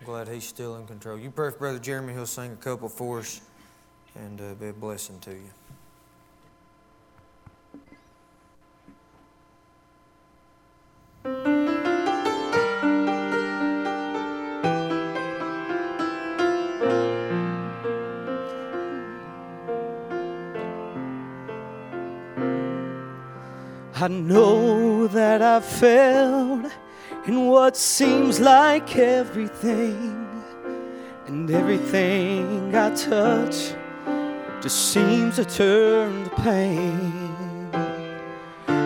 I'm glad He's still in control. You pray for Brother Jeremy, he'll sing a couple for us and uh, be a blessing to you. I know that I've failed in what seems like everything, and everything I touch just seems to turn to pain.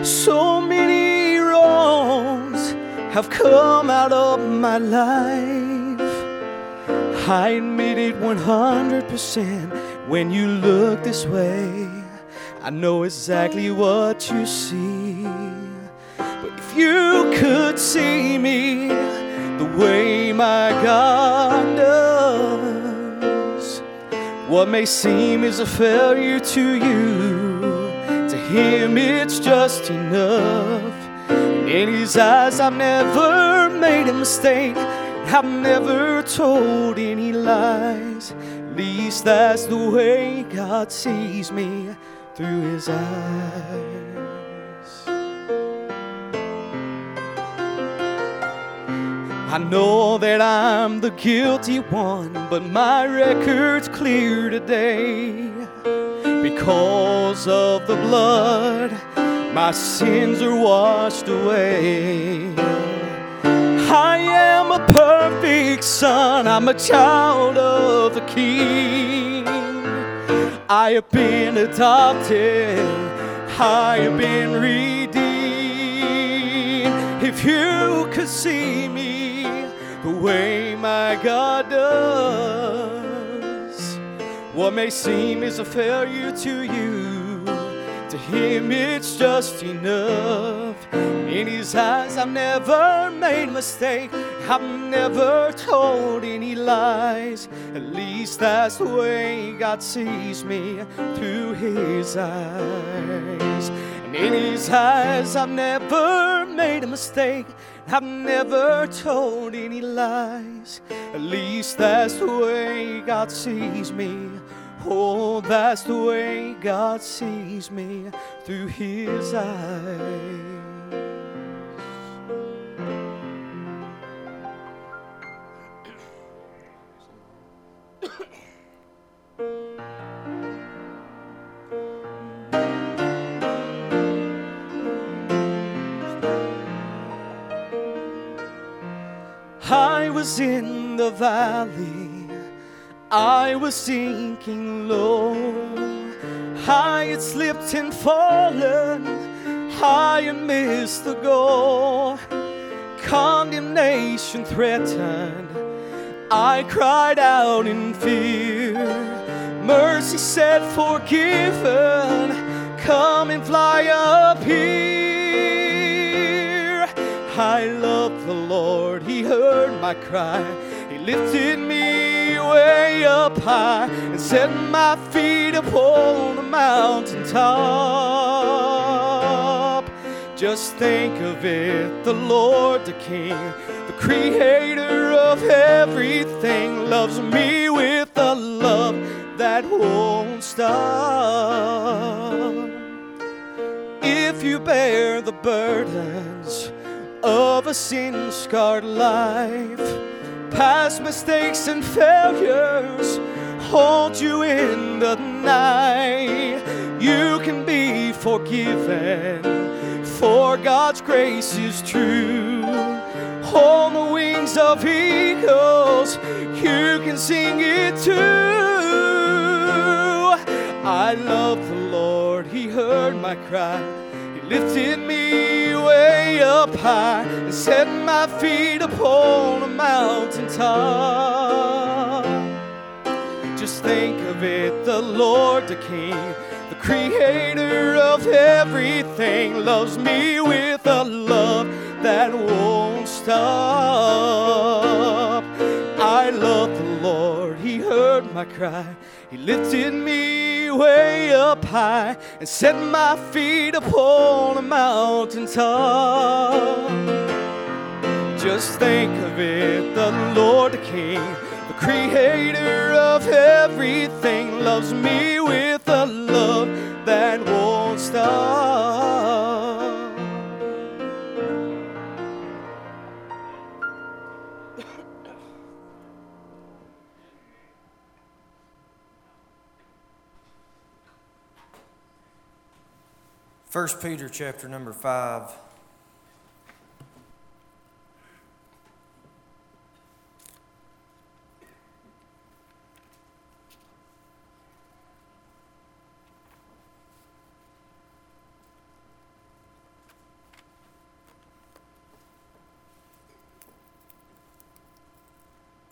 So many wrongs have come out of my life. I admit it 100% when you look this way. I know exactly what you see. You could see me the way my God does, what may seem is a failure to you, to Him it's just enough. In His eyes, I've never made a mistake. I've never told any lies. At least that's the way God sees me through his eyes. I know that I'm the guilty one, but my record's clear today. Because of the blood, my sins are washed away. I am a perfect son, I'm a child of the King. I have been adopted, I have been redeemed. If you could see me the way my God does, what may seem is a failure to you, to Him it's just enough. In His eyes, I've never made a mistake. I've never told any lies. At least that's the way God sees me through His eyes. In His eyes, I've never made a mistake. I've never told any lies. At least that's the way God sees me. Oh, that's the way God sees me through His eyes. Was in the valley, I was sinking low. I had slipped and fallen, I had missed the goal. Condemnation threatened, I cried out in fear. Mercy said, Forgiven, come and fly up here. I love the Lord, He heard my cry. He lifted me way up high and set my feet upon the mountaintop. Just think of it, the Lord the King, the creator of everything, loves me with a love that won't stop. If you bear the burdens of a sin scarred life, past mistakes and failures hold you in the night. You can be forgiven, for God's grace is true. On the wings of eagles, you can sing it too. I love the Lord, He heard my cry. He lifted me way up high and set my feet upon a mountaintop. Just think of it, the Lord the King, the creator of everything, loves me with a love that won't stop. I love the Lord, He heard my cry. He lifted me way up high and set my feet upon a mountaintop. Just think of it, the Lord the King, the creator of everything, loves me with a love that 1 Peter chapter number 5.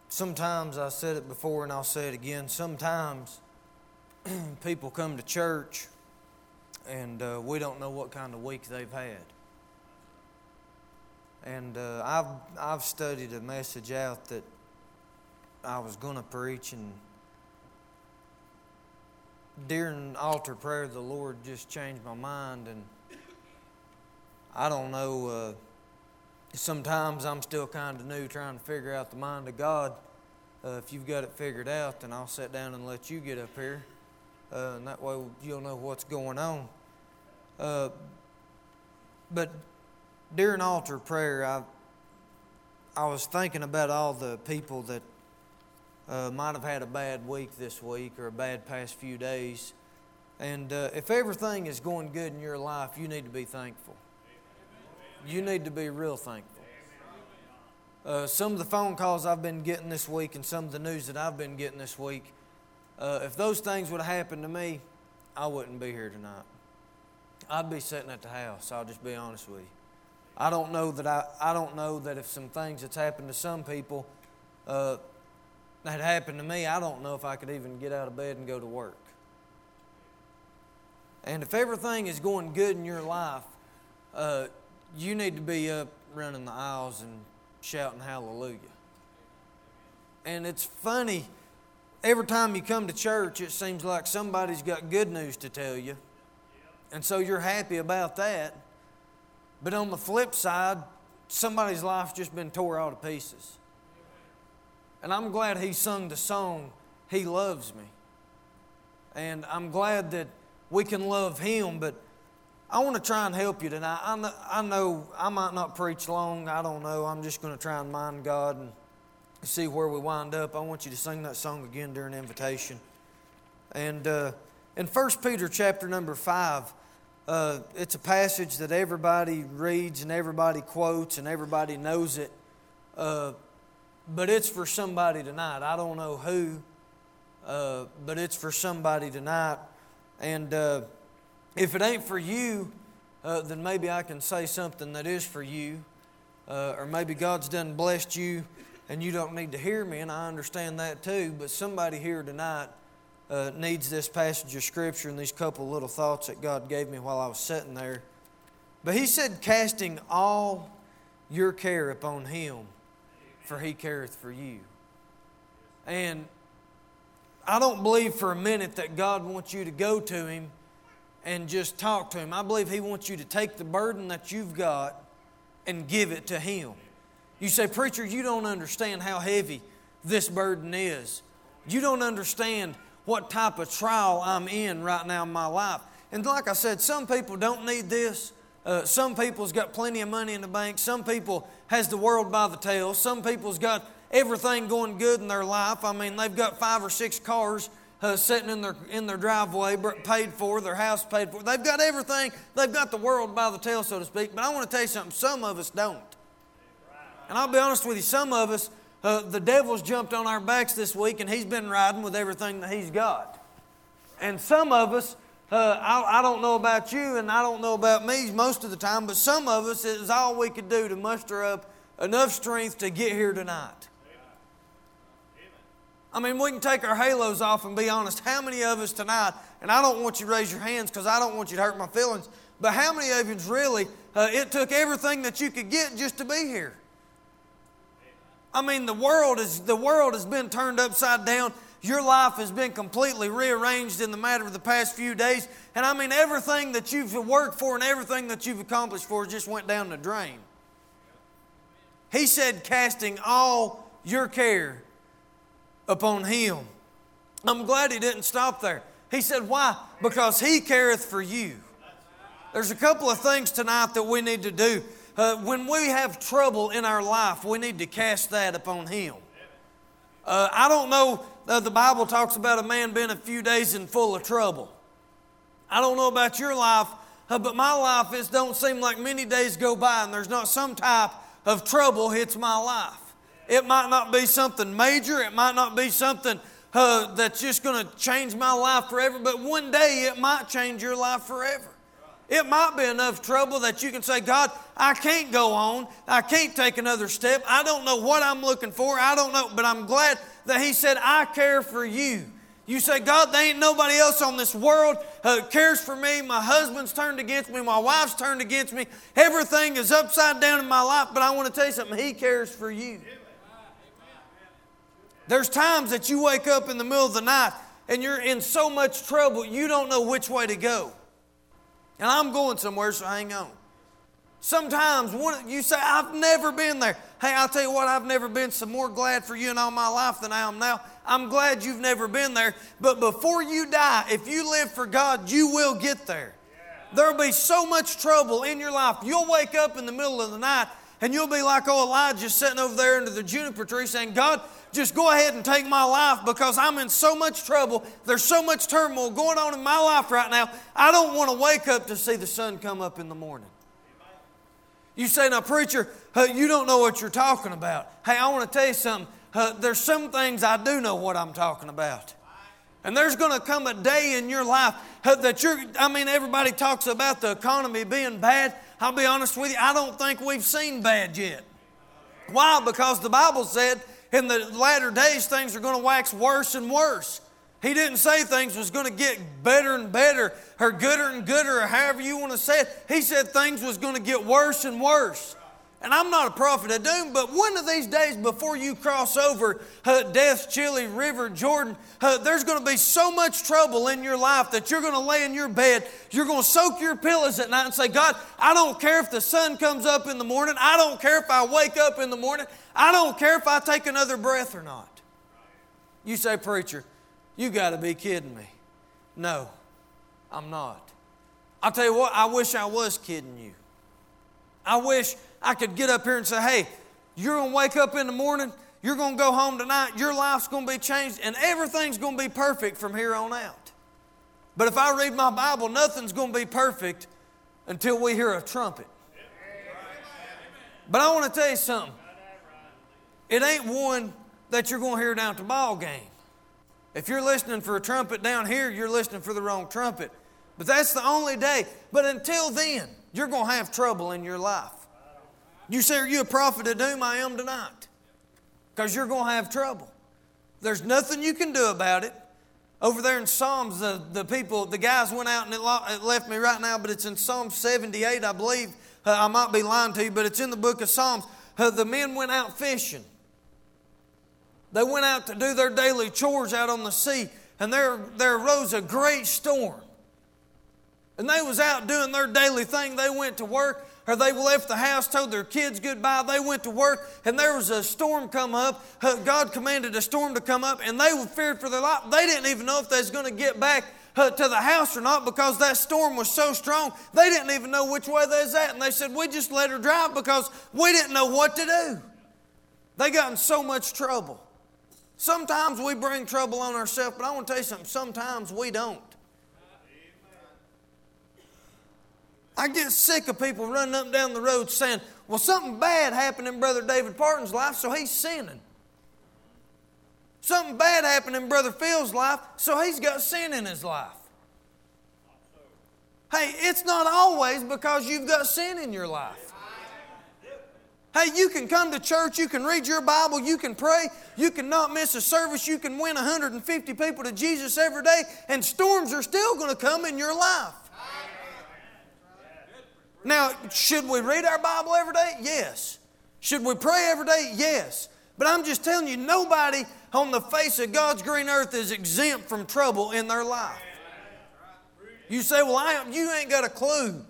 Sometimes I said it before and I'll say it again. Sometimes people come to church and uh, we don't know what kind of week they've had. And uh, I've, I've studied a message out that I was going to preach, and during altar prayer, the Lord just changed my mind. And I don't know, uh, sometimes I'm still kind of new trying to figure out the mind of God. Uh, if you've got it figured out, then I'll sit down and let you get up here uh, and that way you'll know what's going on. Uh, but during altar prayer, I I was thinking about all the people that uh, might have had a bad week this week or a bad past few days. And uh, if everything is going good in your life, you need to be thankful. You need to be real thankful. Uh, some of the phone calls I've been getting this week and some of the news that I've been getting this week uh, if those things would have happened to me, I wouldn't be here tonight. I'd be sitting at the house. I'll just be honest with you. I don't know that I, I don't know that if some things that's happened to some people uh, that happened to me, I don't know if I could even get out of bed and go to work. And if everything is going good in your life, uh, you need to be up running the aisles and shouting hallelujah. And it's funny every time you come to church, it seems like somebody's got good news to tell you. And so you're happy about that. But on the flip side, somebody's life's just been tore all to pieces. And I'm glad he sung the song, He Loves Me. And I'm glad that we can love him, but I want to try and help you tonight. I know, I might not preach long. I don't know. I'm just going to try and mind God and see where we wind up, I want you to sing that song again during invitation. And uh, in 1 Peter chapter number 5, uh, it's a passage that everybody reads and everybody quotes and everybody knows it. Uh, but it's for somebody tonight. I don't know who, uh, but it's for somebody tonight. And uh, if it ain't for you, uh, then maybe I can say something that is for you. or maybe God's done blessed you and you don't need to hear me, and I understand that too, but somebody here tonight uh, needs this passage of Scripture and these couple little thoughts that God gave me while I was sitting there. But He said, casting all your care upon Him, for He careth for you. And I don't believe for a minute that God wants you to go to Him and just talk to Him. I believe He wants you to take the burden that you've got and give it to Him. You say, Preacher, you don't understand how heavy this burden is. You don't understand what type of trial I'm in right now in my life. And like I said, some people don't need this. Uh, some people's got plenty of money in the bank. Some people has the world by the tail. Some people's got everything going good in their life. I mean, they've got five or six cars uh, sitting in their in their driveway, paid for, their house paid for. They've got everything. They've got the world by the tail, so to speak. But I want to tell you something. Some of us don't. And I'll be honest with you, some of us, uh, the devil's jumped on our backs this week and he's been riding with everything that he's got. And some of us, uh, I, I, don't know about you and I don't know about me most of the time, but some of us, it is all we could do to muster up enough strength to get here tonight. I mean, we can take our halos off and be honest. How many of us tonight, and I don't want you to raise your hands because I don't want you to hurt my feelings, but how many of you really, uh, it took everything that you could get just to be here? I mean, the world is the world has been turned upside down. Your life has been completely rearranged in the matter of the past few days. And I mean, everything that you've worked for and everything that you've accomplished for just went down the drain. He said, casting all your care upon him. I'm glad he didn't stop there. He said, Why? Because he careth for you. There's a couple of things tonight that we need to do. Uh, when we have trouble in our life, we need to cast that upon him. Uh, I don't know, uh, the Bible talks about a man being a few days in full of trouble. I don't know about your life, uh, but my life, it don't seem like many days go by and there's not some type of trouble hits my life. It might not be something major, it might not be something uh, that's just going to change my life forever, but one day it might change your life forever. It might be enough trouble that you can say, God, I can't go on. I can't take another step. I don't know what I'm looking for. I don't know, but I'm glad that He said, I care for you. You say, God, there ain't nobody else on this world who cares for me. My husband's turned against me. My wife's turned against me. Everything is upside down in my life. But I want to tell you something. He cares for you. There's times that you wake up in the middle of the night and you're in so much trouble you don't know which way to go. And I'm going somewhere, so hang on. Sometimes one, you say, I've never been there. Hey, I'll tell you what, I've never been so more glad for you in all my life than I am now. I'm glad you've never been there. But before you die, if you live for God, you will get there. There'll be so much trouble in your life. You'll wake up in the middle of the night and you'll be like old Elijah just sitting over there under the juniper tree saying, God, just go ahead and take my life because I'm in so much trouble. There's so much turmoil going on in my life right now. I don't want to wake up to see the sun come up in the morning. You say, now, preacher, uh, you don't know what you're talking about. Hey, I want to tell you something. Uh, there's some things I do know what I'm talking about. And there's going to come a day in your life uh, that you're, I mean, everybody talks about the economy being bad. I'll be honest with you, I don't think we've seen bad yet. Why? Because the Bible said in the latter days things are going to wax worse and worse. He didn't say things was going to get better and better or gooder and gooder or however you want to say it. He said things was going to get worse and worse. And I'm not a prophet of doom, but one of these days before you cross over uh, Death's chilly river, Jordan, uh, there's going to be so much trouble in your life that you're going to lay in your bed. You're going to soak your pillows at night and say, God, I don't care if the sun comes up in the morning. I don't care if I wake up in the morning. I don't care if I take another breath or not. You say, Preacher, you got to be kidding me. No, I'm not. I'll tell you what, I wish I was kidding you. I wish I could get up here and say, hey, you're going to wake up in the morning, you're going to go home tonight, your life's going to be changed, and everything's going to be perfect from here on out. But if I read my Bible, nothing's going to be perfect until we hear a trumpet. But I want to tell you something. It ain't one that you're going to hear down at the ball game. If you're listening for a trumpet down here, you're listening for the wrong trumpet. But that's the only day. But until then, you're going to have trouble in your life. You say, Are you a prophet of doom? I am tonight. Because you're going to have trouble. There's nothing you can do about it. Over there in Psalms, the, the people, the guys went out and it left me right now, but it's in Psalm 78, I believe. Uh, I might be lying to you, but it's in the book of Psalms. Uh, the men went out fishing. They went out to do their daily chores out on the sea, and there, there arose a great storm. And they was out doing their daily thing. They went to work, or they left the house, told their kids goodbye. They went to work, and there was a storm come up. Uh, God commanded a storm to come up, and they feared for their life. They didn't even know if they was going to get back uh, to the house or not because that storm was so strong. They didn't even know which way they was at, and they said, "We just let her drive because we didn't know what to do." They got in so much trouble. Sometimes we bring trouble on ourselves, but I want to tell you something, sometimes we don't. I get sick of people running up and down the road saying, well, something bad happened in Brother David Parton's life, so he's sinning. Something bad happened in Brother Phil's life, so he's got sin in his life. Hey, it's not always because you've got sin in your life. Hey, you can come to church, you can read your Bible, you can pray, you can not miss a service, you can win 150 people to Jesus every day, and storms are still going to come in your life. Now, should we read our Bible every day? Yes. Should we pray every day? Yes. But I'm just telling you, nobody on the face of God's green earth is exempt from trouble in their life. You say, Well, I, you ain't got a clue.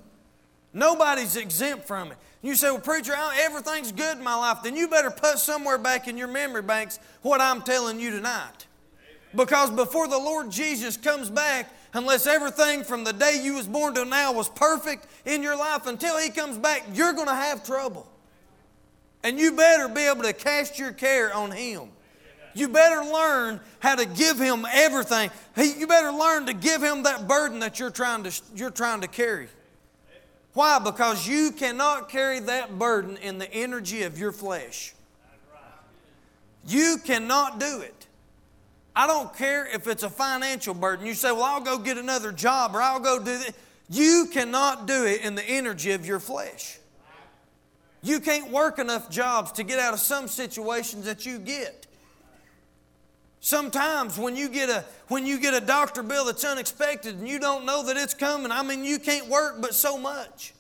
Nobody's exempt from it. You say, well, preacher, everything's good in my life. Then you better put somewhere back in your memory banks what I'm telling you tonight. Because before the Lord Jesus comes back, unless everything from the day you was born to now was perfect in your life, until He comes back, you're going to have trouble. And you better be able to cast your care on Him. You better learn how to give Him everything. You better learn to give Him that burden that you're trying to, you're trying to carry. Why? Because you cannot carry that burden in the energy of your flesh. You cannot do it. I don't care if it's a financial burden. You say, Well, I'll go get another job or I'll go do this. You cannot do it in the energy of your flesh. You can't work enough jobs to get out of some situations that you get. Sometimes when you get a when you get a doctor bill that's unexpected and you don't know that it's coming, I mean you can't work but so much.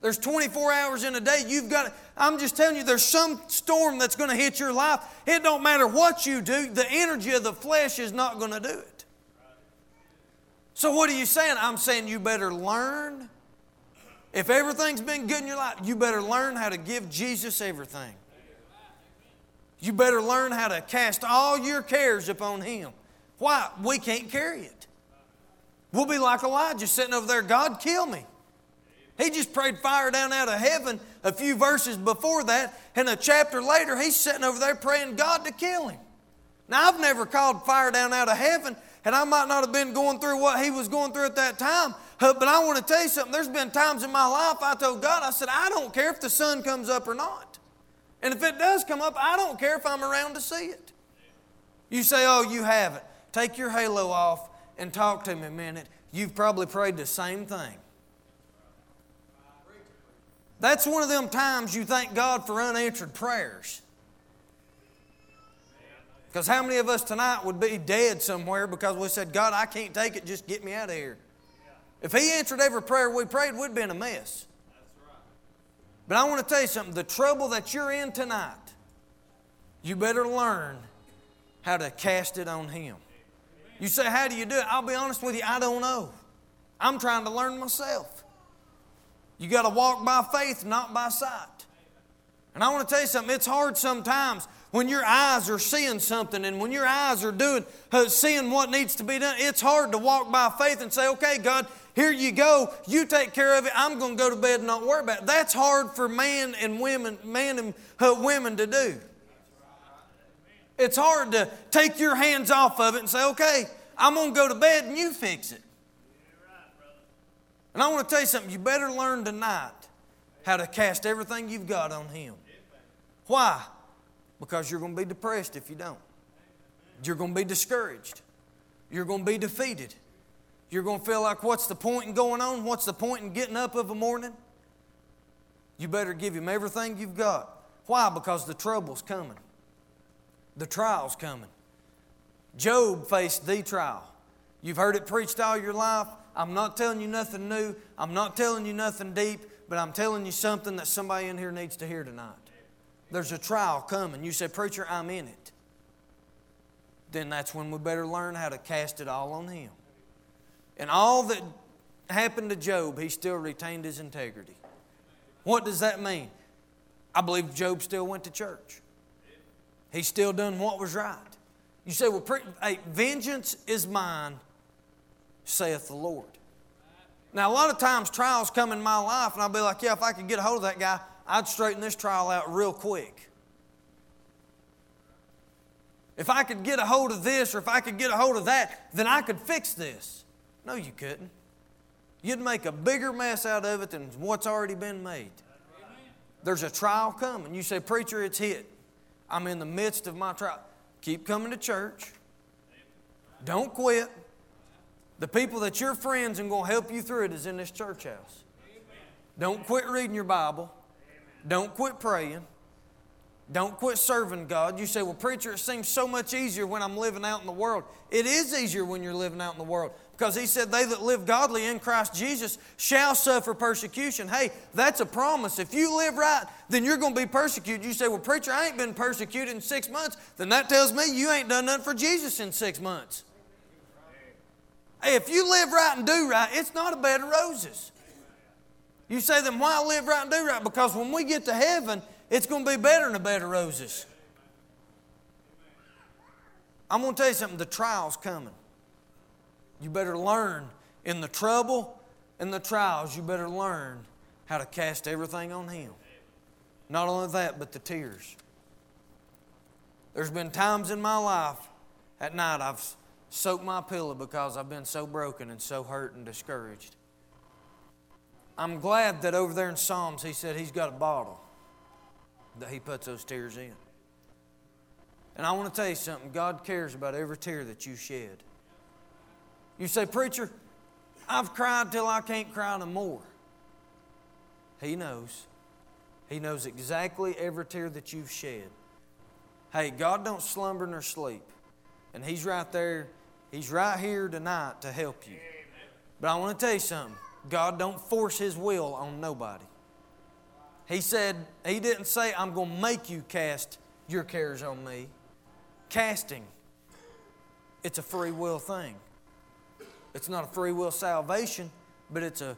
There's 24 hours in a day. You've got I'm just telling you there's some storm that's going to hit your life. It don't matter what you do, the energy of the flesh is not going to do it. So what are you saying? I'm saying you better learn if everything's been good in your life, you better learn how to give Jesus everything. You better learn how to cast all your cares upon Him. Why? We can't carry it. We'll be like Elijah sitting over there, God, kill me. He just prayed fire down out of heaven a few verses before that, and a chapter later, he's sitting over there praying God to kill him. Now, I've never called fire down out of heaven, and I might not have been going through what he was going through at that time, but I want to tell you something. There's been times in my life I told God, I said, I don't care if the sun comes up or not. And if it does come up, I don't care if I'm around to see it. You say, Oh, you haven't. Take your halo off and talk to me a minute. You've probably prayed the same thing. That's one of them times you thank God for unanswered prayers. Because how many of us tonight would be dead somewhere because we said, God, I can't take it, just get me out of here? If He answered every prayer we prayed, we'd be in a mess. But I want to tell you something the trouble that you're in tonight, you better learn how to cast it on Him. You say, How do you do it? I'll be honest with you, I don't know. I'm trying to learn myself. You got to walk by faith, not by sight. And I want to tell you something, it's hard sometimes when your eyes are seeing something and when your eyes are doing, uh, seeing what needs to be done, it's hard to walk by faith and say, okay, God, here you go. You take care of it. I'm going to go to bed and not worry about it. That's hard for man and women, man and uh, women to do. It's hard to take your hands off of it and say, okay, I'm going to go to bed and you fix it. And I want to tell you something. You better learn tonight how to cast everything you've got on Him. Why? Because you're going to be depressed if you don't. You're going to be discouraged. You're going to be defeated. You're going to feel like, what's the point in going on? What's the point in getting up of a morning? You better give him everything you've got. Why? Because the trouble's coming, the trial's coming. Job faced the trial. You've heard it preached all your life. I'm not telling you nothing new. I'm not telling you nothing deep, but I'm telling you something that somebody in here needs to hear tonight. There's a trial coming. You say, Preacher, I'm in it. Then that's when we better learn how to cast it all on Him. And all that happened to Job, he still retained his integrity. What does that mean? I believe Job still went to church. He still done what was right. You say, well, pre- hey, vengeance is mine, saith the Lord. Now, a lot of times trials come in my life, and I'll be like, yeah, if I could get a hold of that guy, I'd straighten this trial out real quick. If I could get a hold of this or if I could get a hold of that, then I could fix this. No, you couldn't. You'd make a bigger mess out of it than what's already been made. There's a trial coming. You say, Preacher, it's hit. I'm in the midst of my trial. Keep coming to church. Don't quit. The people that your friends and going to help you through it is in this church house. Don't quit reading your Bible. Don't quit praying. Don't quit serving God. You say, Well, preacher, it seems so much easier when I'm living out in the world. It is easier when you're living out in the world. Because he said, They that live godly in Christ Jesus shall suffer persecution. Hey, that's a promise. If you live right, then you're going to be persecuted. You say, Well, preacher, I ain't been persecuted in six months. Then that tells me you ain't done nothing for Jesus in six months. Hey, if you live right and do right, it's not a bed of roses. You say, then why live right and do right? Because when we get to heaven, it's going to be better than a bed of roses. I'm going to tell you something the trial's coming. You better learn in the trouble and the trials, you better learn how to cast everything on Him. Not only that, but the tears. There's been times in my life at night I've soaked my pillow because I've been so broken and so hurt and discouraged. I'm glad that over there in Psalms he said he's got a bottle that he puts those tears in. And I want to tell you something God cares about every tear that you shed. You say, Preacher, I've cried till I can't cry no more. He knows. He knows exactly every tear that you've shed. Hey, God don't slumber nor sleep. And He's right there. He's right here tonight to help you. But I want to tell you something. God don't force His will on nobody. He said, He didn't say, I'm going to make you cast your cares on me. Casting, it's a free will thing. It's not a free will salvation, but it's a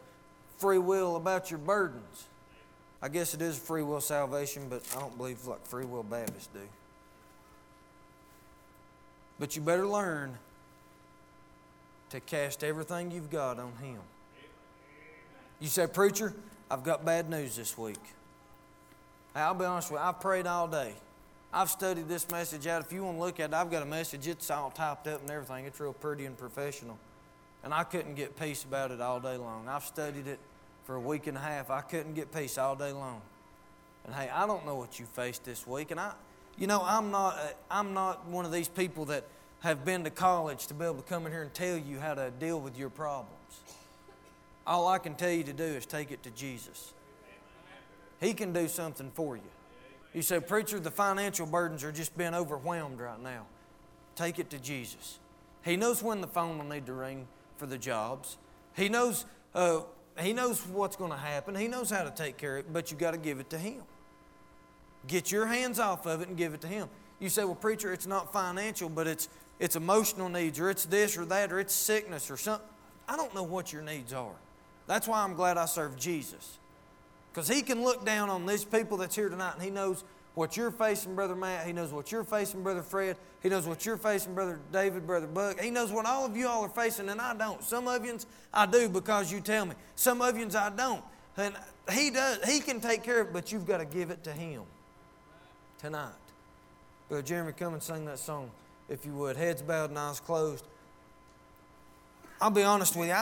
free will about your burdens. I guess it is a free will salvation, but I don't believe like free will Baptists do. But you better learn to cast everything you've got on Him. You say, Preacher, I've got bad news this week. Hey, I'll be honest with you, I've prayed all day. I've studied this message out. If you want to look at it, I've got a message. It's all typed up and everything. It's real pretty and professional. And I couldn't get peace about it all day long. I've studied it for a week and a half. I couldn't get peace all day long. And hey, I don't know what you faced this week. And I, you know, I'm not, I'm not one of these people that have been to college to be able to come in here and tell you how to deal with your problems. All I can tell you to do is take it to Jesus. He can do something for you. You say, Preacher, the financial burdens are just being overwhelmed right now. Take it to Jesus. He knows when the phone will need to ring for the jobs. He knows, uh, he knows what's going to happen. He knows how to take care of it, but you got to give it to Him. Get your hands off of it and give it to Him. You say, well, preacher, it's not financial, but it's, it's emotional needs, or it's this or that, or it's sickness or something. I don't know what your needs are. That's why I'm glad I serve Jesus. Because He can look down on these people that's here tonight and He knows what you're facing, Brother Matt. He knows what you're facing, Brother Fred. He knows what you're facing, Brother David, Brother Buck. He knows what all of you all are facing, and I don't. Some of yous I do because you tell me. Some of yous I don't. And He does. He can take care of it, but you've got to give it to Him tonight. Brother Jeremy, come and sing that song, if you would. Heads bowed and eyes closed. I'll be honest with you.